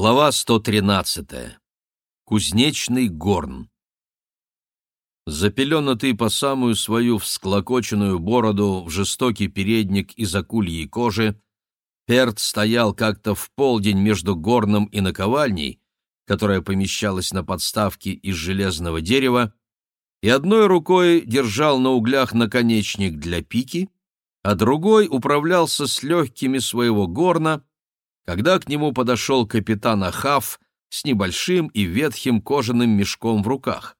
Глава 113. Кузнечный горн. Запеленатый по самую свою всклокоченную бороду в жестокий передник из акульей кожи, Перт стоял как-то в полдень между горном и наковальней, которая помещалась на подставке из железного дерева, и одной рукой держал на углях наконечник для пики, а другой управлялся с легкими своего горна, когда к нему подошел капитан Ахав с небольшим и ветхим кожаным мешком в руках.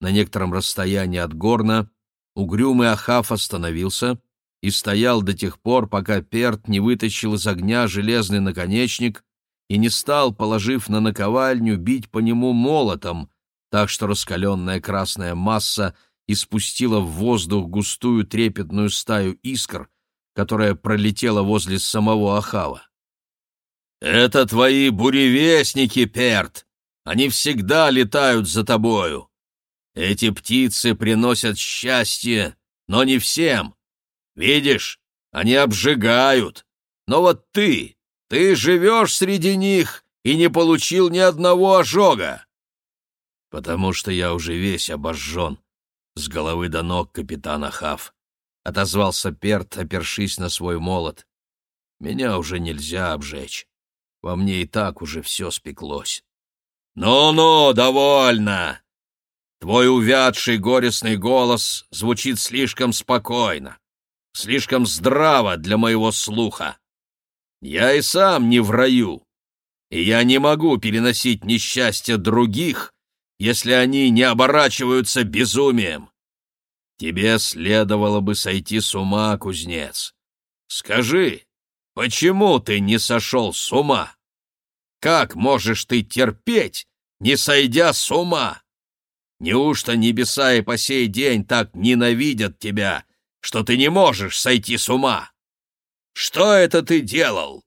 На некотором расстоянии от горна угрюмый Ахав остановился и стоял до тех пор, пока Перт не вытащил из огня железный наконечник и не стал, положив на наковальню, бить по нему молотом, так что раскаленная красная масса испустила в воздух густую трепетную стаю искр, которая пролетела возле самого Ахава. «Это твои буревестники, Перт! Они всегда летают за тобою. Эти птицы приносят счастье, но не всем. Видишь, они обжигают. Но вот ты, ты живешь среди них и не получил ни одного ожога. Потому что я уже весь обожжен, с головы до ног капитана Хав. Отозвался Перт, опершись на свой молот. Меня уже нельзя обжечь. Во мне и так уже все спеклось. «Ну-ну, довольно!» Твой увядший горестный голос звучит слишком спокойно, слишком здраво для моего слуха. Я и сам не в раю, и я не могу переносить несчастья других, если они не оборачиваются безумием. Тебе следовало бы сойти с ума, кузнец. Скажи, Почему ты не сошел с ума? Как можешь ты терпеть, не сойдя с ума? Неужто небеса и по сей день так ненавидят тебя, что ты не можешь сойти с ума? Что это ты делал?»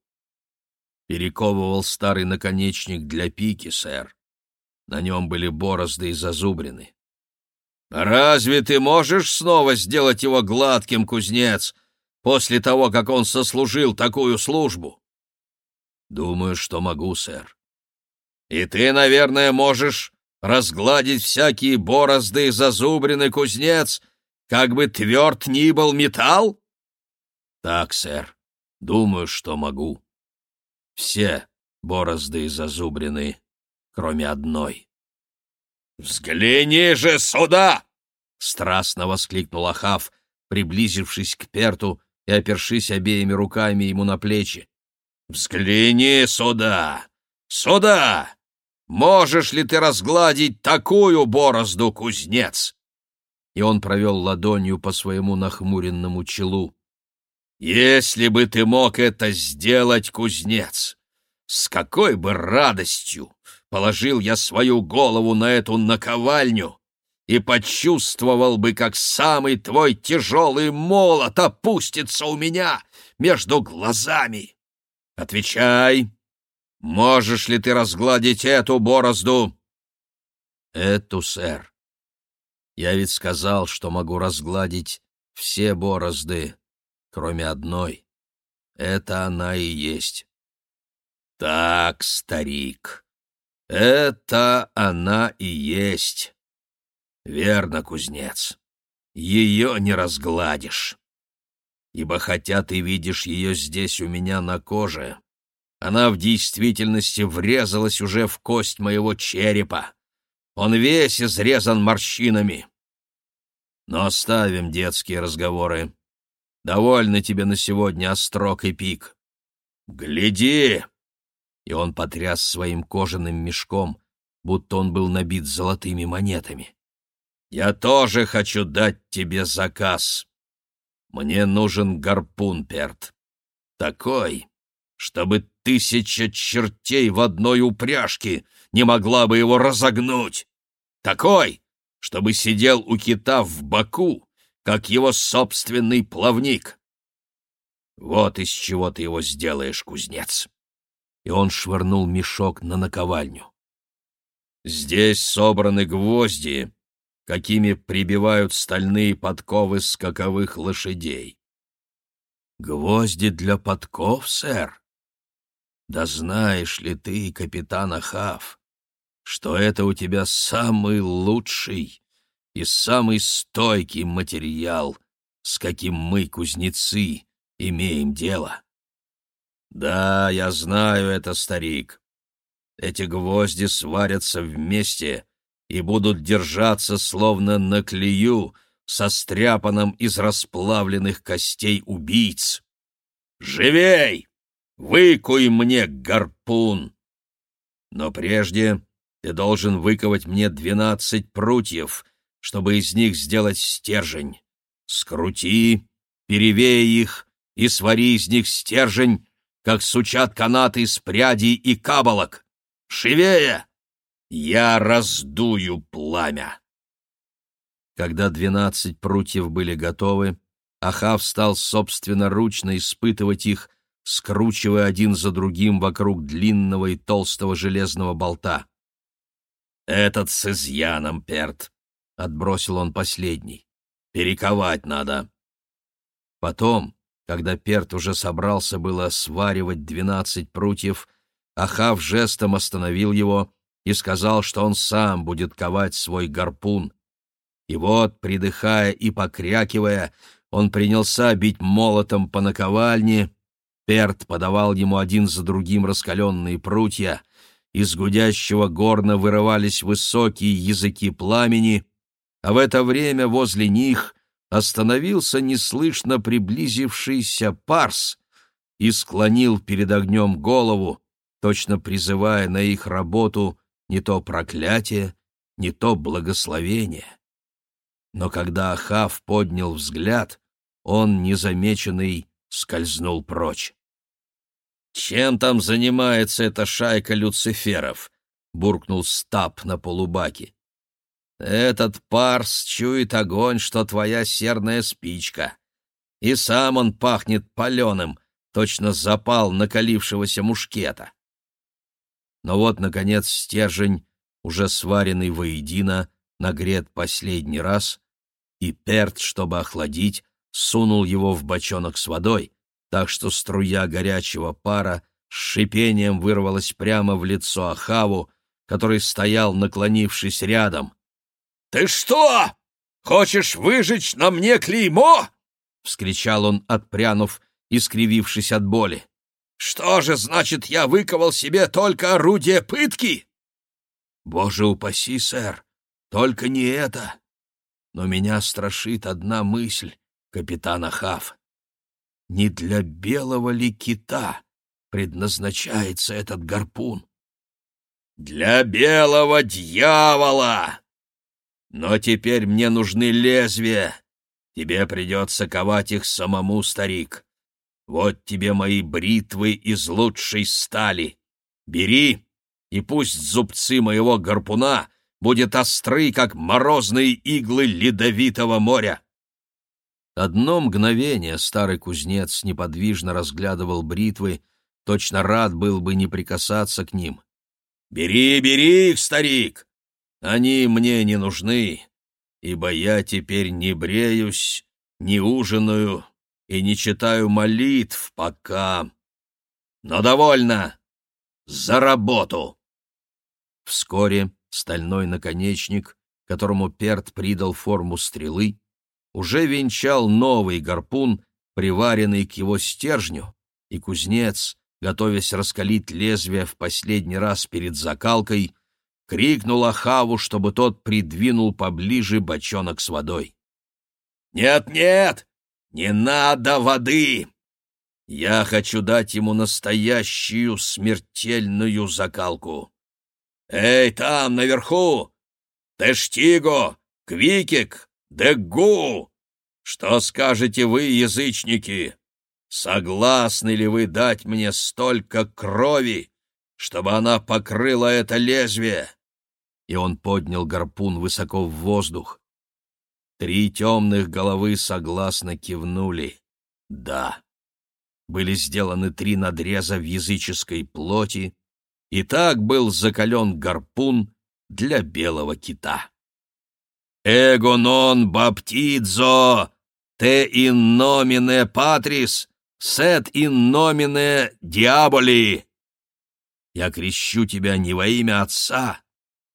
Перековывал старый наконечник для пики, сэр. На нем были борозды и зазубрины. «Разве ты можешь снова сделать его гладким, кузнец, после того, как он сослужил такую службу? Думаю, что могу, сэр. И ты, наверное, можешь разгладить всякие борозды и зазубрины, кузнец, как бы тверд ни был металл? Так, сэр, думаю, что могу. Все борозды и зазубрины, кроме одной. «Взгляни же сюда!» — страстно воскликнул Ахав, приблизившись к Перту и опершись обеими руками ему на плечи. «Взгляни сюда! Сюда! Можешь ли ты разгладить такую борозду, кузнец?» И он провел ладонью по своему нахмуренному челу. «Если бы ты мог это сделать, кузнец, с какой бы радостью положил я свою голову на эту наковальню и почувствовал бы, как самый твой тяжелый молот опустится у меня между глазами. Отвечай, можешь ли ты разгладить эту борозду? Эту, сэр. Я ведь сказал, что могу разгладить все борозды, кроме одной. Это она и есть. Так, старик, это она и есть. Верно, кузнец, ее не разгладишь. Ибо хотя ты видишь ее здесь у меня на коже, она в действительности врезалась уже в кость моего черепа. Он весь изрезан морщинами. Но оставим детские разговоры. Довольно тебе на сегодня острог и пик. Гляди!» И он потряс своим кожаным мешком, будто он был набит золотыми монетами. Я тоже хочу дать тебе заказ. Мне нужен гарпун, Перт. Такой, чтобы тысяча чертей в одной упряжке не могла бы его разогнуть. Такой, чтобы сидел у кита в боку, как его собственный плавник. Вот из чего ты его сделаешь, кузнец. И он швырнул мешок на наковальню. Здесь собраны гвозди, какими прибивают стальные подковы скаковых лошадей. Гвозди для подков, сэр? Да знаешь ли ты, капитан Ахав, что это у тебя самый лучший и самый стойкий материал, с каким мы, кузнецы, имеем дело? Да, я знаю это, старик. Эти гвозди сварятся вместе и будут держаться словно на клею, состряпанном из расплавленных костей убийц. Живей! Выкуй мне гарпун! Но прежде ты должен выковать мне двенадцать прутьев, чтобы из них сделать стержень. Скрути, перевей их и свари из них стержень, как сучат канаты из прядей и кабалок. Живее! Я раздую пламя!» Когда двенадцать прутьев были готовы, Ахав стал собственноручно испытывать их, скручивая один за другим вокруг длинного и толстого железного болта. «Этот с изъяном, Перт!» — отбросил он последний. «Перековать надо!» Потом, когда Перт уже собрался было сваривать двенадцать прутьев, Ахав жестом остановил его и сказал, что он сам будет ковать свой гарпун. И вот, придыхая и покрякивая, он принялся бить молотом по наковальне. Перт подавал ему один за другим раскаленные прутья. Из гудящего горна вырывались высокие языки пламени, а в это время возле них остановился неслышно приблизившийся парс и склонил перед огнем голову, точно призывая на их работу не то проклятие, не то благословение. Но когда Ахав поднял взгляд, он, незамеченный, скользнул прочь. «Чем там занимается эта шайка люциферов?» — буркнул Стаб на полубаке. «Этот парс чует огонь, что твоя серная спичка. И сам он пахнет паленым, точно запал накалившегося мушкета». Но вот, наконец, стержень, уже сваренный воедино, нагрет последний раз, и Перт, чтобы охладить, сунул его в бочонок с водой, так что струя горячего пара с шипением вырвалась прямо в лицо Ахаву, который стоял, наклонившись рядом. «Ты что, хочешь выжечь на мне клеймо?» — вскричал он, отпрянув и скривившись от боли. «Что же значит, я выковал себе только орудие пытки?» «Боже упаси, сэр, только не это!» Но меня страшит одна мысль, капитан Ахав. Не для белого ли кита предназначается этот гарпун? Для белого дьявола! Но теперь мне нужны лезвия. Тебе придется ковать их самому, старик. Вот тебе мои бритвы из лучшей стали. Бери, и пусть зубцы моего гарпуна будет острый, как морозные иглы ледовитого моря. Одно мгновение старый кузнец неподвижно разглядывал бритвы, точно рад был бы не прикасаться к ним. «Бери, бери их, старик! Они мне не нужны, ибо я теперь не бреюсь, не ужинаю и не читаю молитв пока. Но довольно! За работу!» Вскоре Стальной наконечник, которому Перт придал форму стрелы, уже венчал новый гарпун, приваренный к его стержню, и кузнец, готовясь раскалить лезвие в последний раз перед закалкой, крикнул Ахаву, чтобы тот придвинул поближе бочонок с водой. «Нет-нет, не надо воды! Я хочу дать ему настоящую смертельную закалку!» «Эй, там, наверху! Тештиго! Квикик! Деггу! Что скажете вы, язычники? Согласны ли вы дать мне столько крови, чтобы она покрыла это лезвие?» И он поднял гарпун высоко в воздух. Три темных головы согласно кивнули. «Да». Были сделаны три надреза в языческой плоти, и так был закален гарпун для белого кита. «Эго нон баптидзо, те ин номине патрис, сет ин номине диаболи!» Я крещу тебя не во имя отца,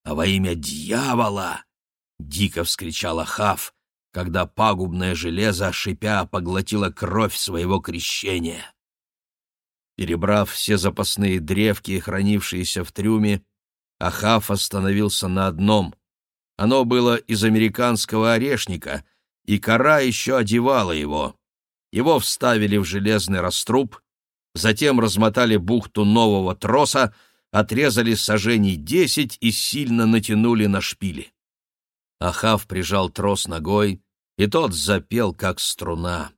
а во имя дьявола!» — дико вскричал Ахав, когда пагубное железо, шипя, поглотило кровь своего крещения. Перебрав все запасные древки, хранившиеся в трюме, Ахав остановился на одном. Оно было из американского орешника, и кора еще одевала его. Его вставили в железный раструб, затем размотали бухту нового троса, отрезали сажений десять и сильно натянули на шпили. Ахав прижал трос ногой, и тот запел, как струна.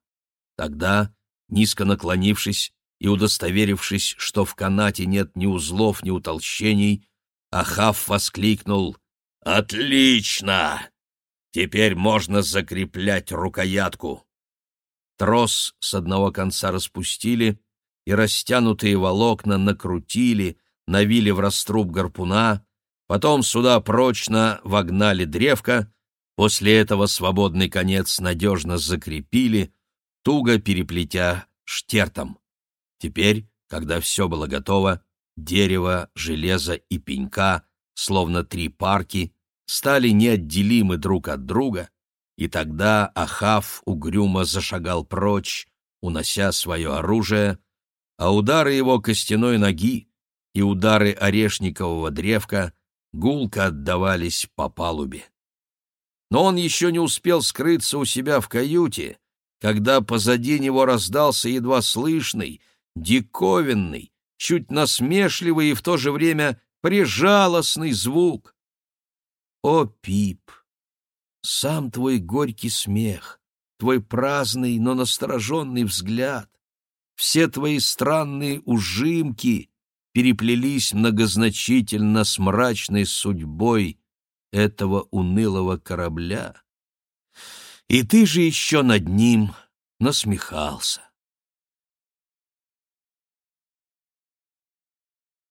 Тогда, низко наклонившись и удостоверившись, что в канате нет ни узлов, ни утолщений, Ахав воскликнул «Отлично! Теперь можно закреплять рукоятку!» Трос с одного конца распустили, и растянутые волокна накрутили, навили в раструб гарпуна, потом сюда прочно вогнали древко, после этого свободный конец надежно закрепили, туго переплетя штертом. Теперь, когда все было готово, дерево, железо и пенька, словно три парки, стали неотделимы друг от друга, и тогда Ахав угрюмо зашагал прочь, унося свое оружие, а удары его костяной ноги и удары орешникового древка гулко отдавались по палубе. Но он еще не успел скрыться у себя в каюте, когда позади него раздался едва слышный, диковинный, чуть насмешливый и в то же время прижалостный звук. О, Пип! Сам твой горький смех, твой праздный, но настороженный взгляд, все твои странные ужимки переплелись многозначительно с мрачной судьбой этого унылого корабля. И ты же еще над ним насмехался.